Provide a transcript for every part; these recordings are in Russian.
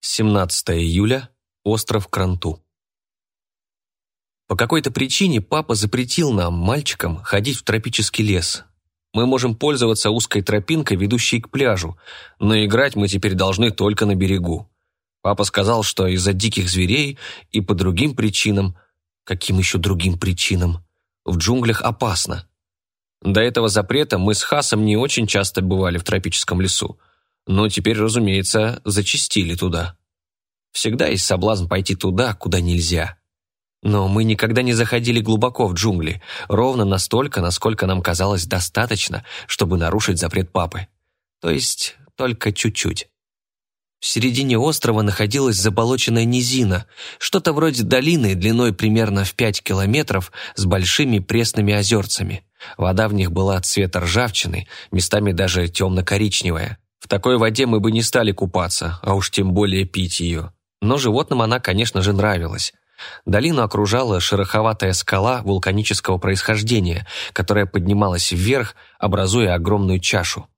17 июля. Остров Кранту. По какой-то причине папа запретил нам, мальчикам, ходить в тропический лес. Мы можем пользоваться узкой тропинкой, ведущей к пляжу, но играть мы теперь должны только на берегу. Папа сказал, что из-за диких зверей и по другим причинам, каким еще другим причинам, в джунглях опасно. До этого запрета мы с Хасом не очень часто бывали в тропическом лесу, но теперь, разумеется, зачастили туда. Всегда есть соблазн пойти туда, куда нельзя. Но мы никогда не заходили глубоко в джунгли, ровно настолько, насколько нам казалось достаточно, чтобы нарушить запрет папы. То есть только чуть-чуть. В середине острова находилась заболоченная низина, что-то вроде долины длиной примерно в 5 километров с большими пресными озерцами. Вода в них была цвета ржавчины, местами даже темно-коричневая. Такой воде мы бы не стали купаться, а уж тем более пить ее. Но животным она, конечно же, нравилась. Долину окружала шероховатая скала вулканического происхождения, которая поднималась вверх, образуя огромную чашу.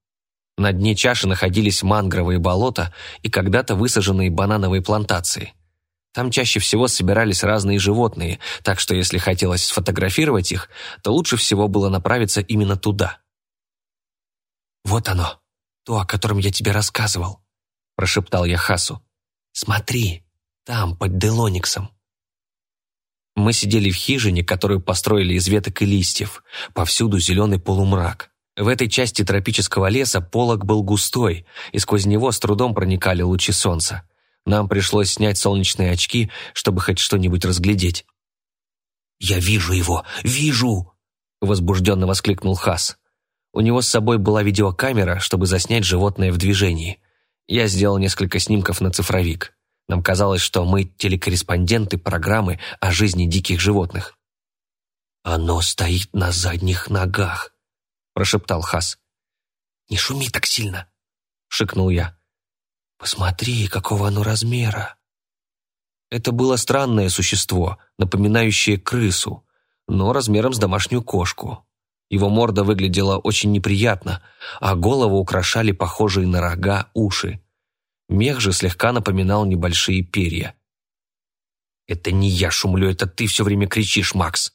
На дне чаши находились мангровые болота и когда-то высаженные банановые плантации. Там чаще всего собирались разные животные, так что если хотелось сфотографировать их, то лучше всего было направиться именно туда. «Вот оно, то, о котором я тебе рассказывал», – прошептал я Хасу. «Смотри, там, под Делониксом». Мы сидели в хижине, которую построили из веток и листьев. Повсюду зеленый полумрак. В этой части тропического леса полог был густой, и сквозь него с трудом проникали лучи солнца. Нам пришлось снять солнечные очки, чтобы хоть что-нибудь разглядеть. «Я вижу его! Вижу!» — возбужденно воскликнул Хас. У него с собой была видеокамера, чтобы заснять животное в движении. Я сделал несколько снимков на цифровик. Нам казалось, что мы телекорреспонденты программы о жизни диких животных. «Оно стоит на задних ногах», – прошептал Хас. «Не шуми так сильно», – шикнул я. «Посмотри, какого оно размера». Это было странное существо, напоминающее крысу, но размером с домашнюю кошку. Его морда выглядела очень неприятно, а голову украшали похожие на рога уши. Мех же слегка напоминал небольшие перья. «Это не я шумлю, это ты все время кричишь, Макс!»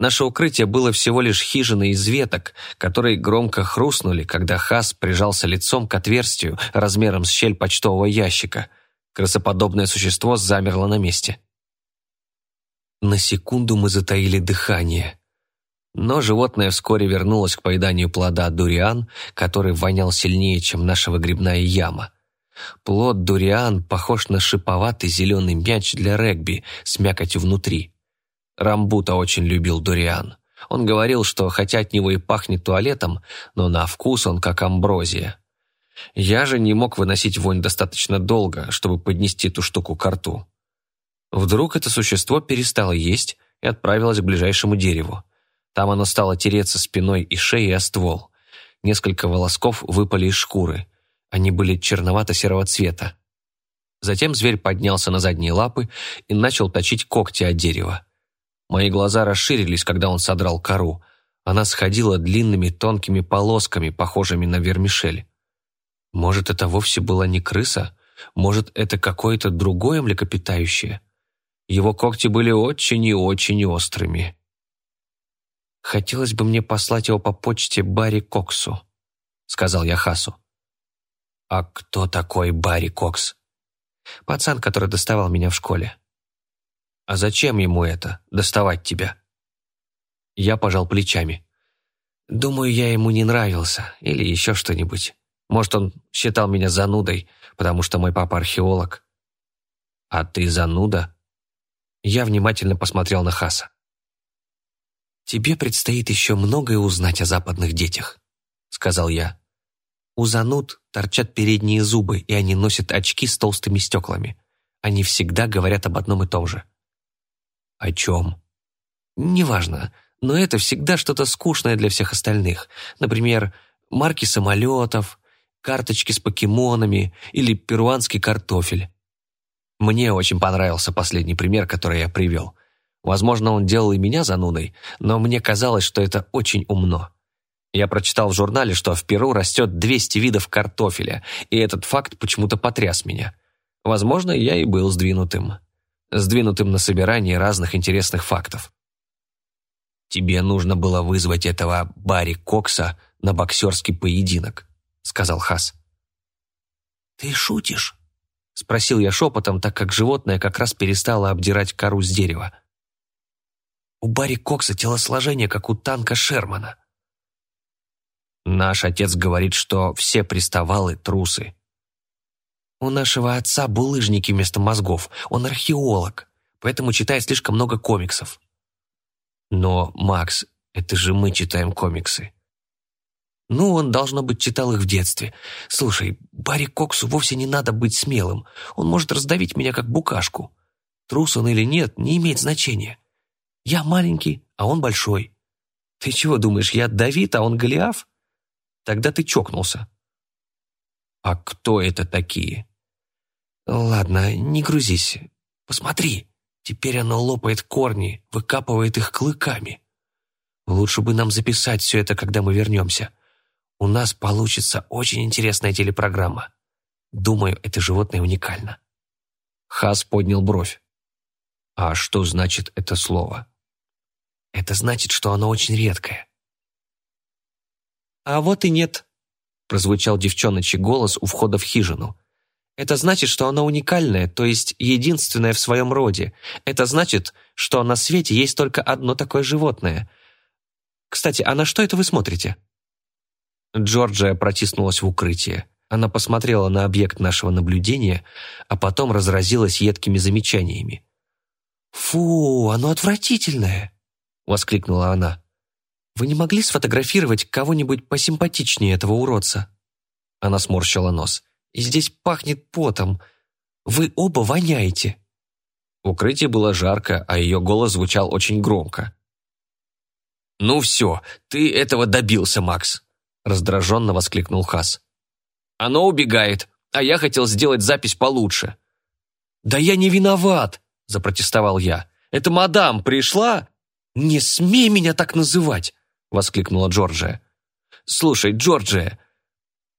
Наше укрытие было всего лишь хижиной из веток, которые громко хрустнули, когда Хас прижался лицом к отверстию размером с щель почтового ящика. Красоподобное существо замерло на месте. На секунду мы затаили дыхание. Но животное вскоре вернулось к поеданию плода дуриан, который вонял сильнее, чем наша выгребная яма. Плод дуриан похож на шиповатый зеленый мяч для регби с мякотью внутри. Рамбута очень любил дуриан. Он говорил, что хотя от него и пахнет туалетом, но на вкус он как амброзия. Я же не мог выносить вонь достаточно долго, чтобы поднести эту штуку к рту. Вдруг это существо перестало есть и отправилось к ближайшему дереву. Там оно стало тереться спиной и шеей о ствол. Несколько волосков выпали из шкуры – они были черновато-серого цвета. Затем зверь поднялся на задние лапы и начал точить когти от дерева. Мои глаза расширились, когда он содрал кору. Она сходила длинными тонкими полосками, похожими на вермишель. Может, это вовсе была не крыса? Может, это какое-то другое млекопитающее? Его когти были очень и очень острыми. «Хотелось бы мне послать его по почте Барри Коксу», — сказал я Хасу. «А кто такой Барри Кокс?» «Пацан, который доставал меня в школе». «А зачем ему это, доставать тебя?» Я пожал плечами. «Думаю, я ему не нравился, или еще что-нибудь. Может, он считал меня занудой, потому что мой папа археолог». «А ты зануда?» Я внимательно посмотрел на Хаса. «Тебе предстоит еще многое узнать о западных детях», — сказал я. У зануд торчат передние зубы, и они носят очки с толстыми стеклами. Они всегда говорят об одном и том же. О чем? Неважно, но это всегда что-то скучное для всех остальных. Например, марки самолетов, карточки с покемонами или перуанский картофель. Мне очень понравился последний пример, который я привел. Возможно, он делал и меня занудой, но мне казалось, что это очень умно. Я прочитал в журнале, что в Перу растет 200 видов картофеля, и этот факт почему-то потряс меня. Возможно, я и был сдвинутым. Сдвинутым на собирание разных интересных фактов. «Тебе нужно было вызвать этого Барри Кокса на боксерский поединок», — сказал Хас. «Ты шутишь?» — спросил я шепотом, так как животное как раз перестало обдирать кору с дерева. «У Барри Кокса телосложение, как у танка Шермана». Наш отец говорит, что все приставалы — трусы. У нашего отца булыжники вместо мозгов, он археолог, поэтому читает слишком много комиксов. Но, Макс, это же мы читаем комиксы. Ну, он, должно быть, читал их в детстве. Слушай, Барри Коксу вовсе не надо быть смелым. Он может раздавить меня как букашку. Трус он или нет, не имеет значения. Я маленький, а он большой. Ты чего думаешь, я Давид, а он Голиаф? Тогда ты чокнулся. А кто это такие? Ладно, не грузись. Посмотри. Теперь оно лопает корни, выкапывает их клыками. Лучше бы нам записать все это, когда мы вернемся. У нас получится очень интересная телепрограмма. Думаю, это животное уникально». Хас поднял бровь. «А что значит это слово?» «Это значит, что оно очень редкое». «А вот и нет», — прозвучал девчоночий голос у входа в хижину. Это значит, что оно уникальное, то есть единственное в своем роде. Это значит, что на свете есть только одно такое животное. Кстати, а на что это вы смотрите?» Джорджия протиснулась в укрытие. Она посмотрела на объект нашего наблюдения, а потом разразилась едкими замечаниями. «Фу, оно отвратительное!» — воскликнула она. «Вы не могли сфотографировать кого-нибудь посимпатичнее этого уродца?» Она сморщила нос и здесь пахнет потом. Вы оба воняете». В укрытии было жарко, а ее голос звучал очень громко. «Ну все, ты этого добился, Макс!» раздраженно воскликнул Хас. «Оно убегает, а я хотел сделать запись получше». «Да я не виноват!» запротестовал я. «Это мадам пришла?» «Не смей меня так называть!» воскликнула Джорджия. «Слушай, Джорджия,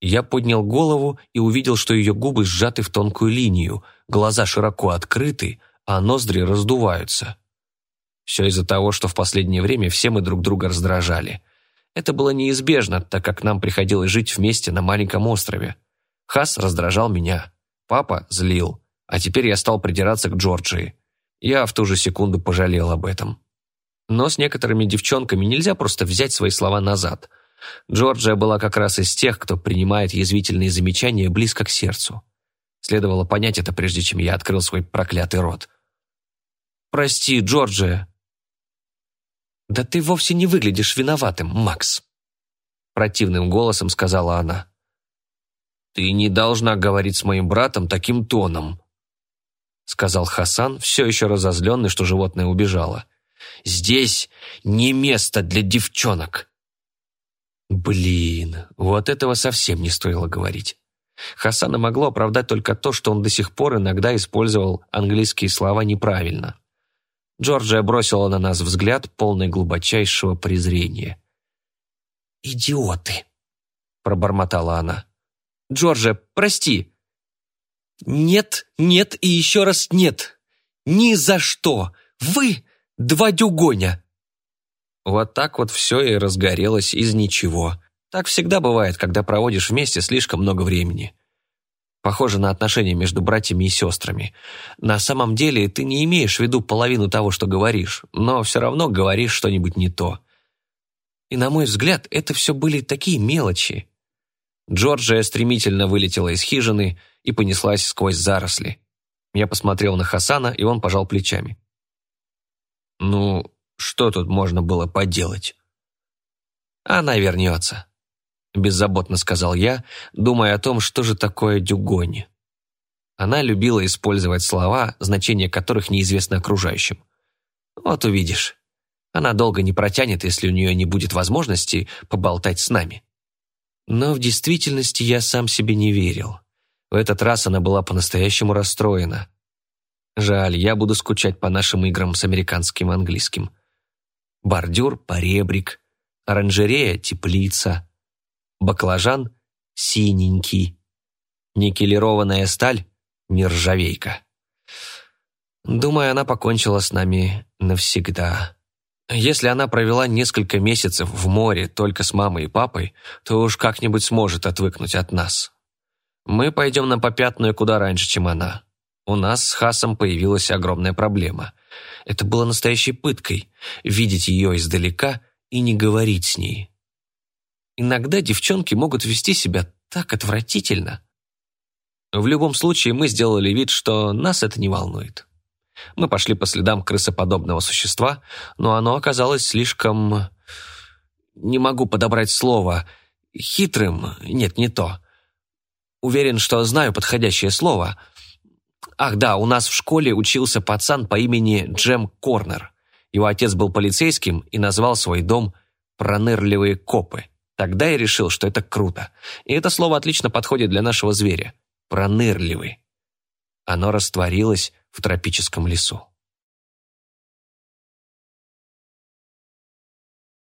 я поднял голову и увидел, что ее губы сжаты в тонкую линию, глаза широко открыты, а ноздри раздуваются. Все из-за того, что в последнее время все мы друг друга раздражали. Это было неизбежно, так как нам приходилось жить вместе на маленьком острове. Хас раздражал меня, папа злил, а теперь я стал придираться к Джорджии. Я в ту же секунду пожалел об этом. Но с некоторыми девчонками нельзя просто взять свои слова назад – Джорджия была как раз из тех, кто принимает язвительные замечания близко к сердцу. Следовало понять это, прежде чем я открыл свой проклятый рот. «Прости, Джорджия». «Да ты вовсе не выглядишь виноватым, Макс», противным голосом сказала она. «Ты не должна говорить с моим братом таким тоном», сказал Хасан, все еще разозленный, что животное убежало. «Здесь не место для девчонок». Блин, вот этого совсем не стоило говорить. Хасана могло оправдать только то, что он до сих пор иногда использовал английские слова неправильно. Джорджия бросила на нас взгляд, полный глубочайшего презрения. «Идиоты!» – пробормотала она. «Джорджия, прости!» «Нет, нет и еще раз нет! Ни за что! Вы два дюгоня!» Вот так вот все и разгорелось из ничего. Так всегда бывает, когда проводишь вместе слишком много времени. Похоже на отношения между братьями и сестрами. На самом деле ты не имеешь в виду половину того, что говоришь, но все равно говоришь что-нибудь не то. И, на мой взгляд, это все были такие мелочи. Джорджия стремительно вылетела из хижины и понеслась сквозь заросли. Я посмотрел на Хасана, и он пожал плечами. «Ну, что тут можно было поделать? Она вернется, беззаботно сказал я, думая о том, что же такое дюгонь. Она любила использовать слова, значение которых неизвестно окружающим. Вот увидишь. Она долго не протянет, если у нее не будет возможности поболтать с нами. Но в действительности я сам себе не верил. В этот раз она была по-настоящему расстроена. Жаль, я буду скучать по нашим играм с американским английским бордюр – поребрик, оранжерея – теплица, баклажан – синенький, никелированная сталь – нержавейка. Думаю, она покончила с нами навсегда. Если она провела несколько месяцев в море только с мамой и папой, то уж как-нибудь сможет отвыкнуть от нас. Мы пойдем на попятную куда раньше, чем она. У нас с Хасом появилась огромная проблема. Это было настоящей пыткой – видеть ее издалека и не говорить с ней. Иногда девчонки могут вести себя так отвратительно. В любом случае, мы сделали вид, что нас это не волнует. Мы пошли по следам крысоподобного существа, но оно оказалось слишком... Не могу подобрать слово. Хитрым? Нет, не то. Уверен, что знаю подходящее слово. Ах да, у нас в школе учился пацан по имени Джем Корнер. Его отец был полицейским и назвал свой дом «Пронырливые копы». Тогда я решил, что это круто. И это слово отлично подходит для нашего зверя. Пронырливый. Оно растворилось в тропическом лесу.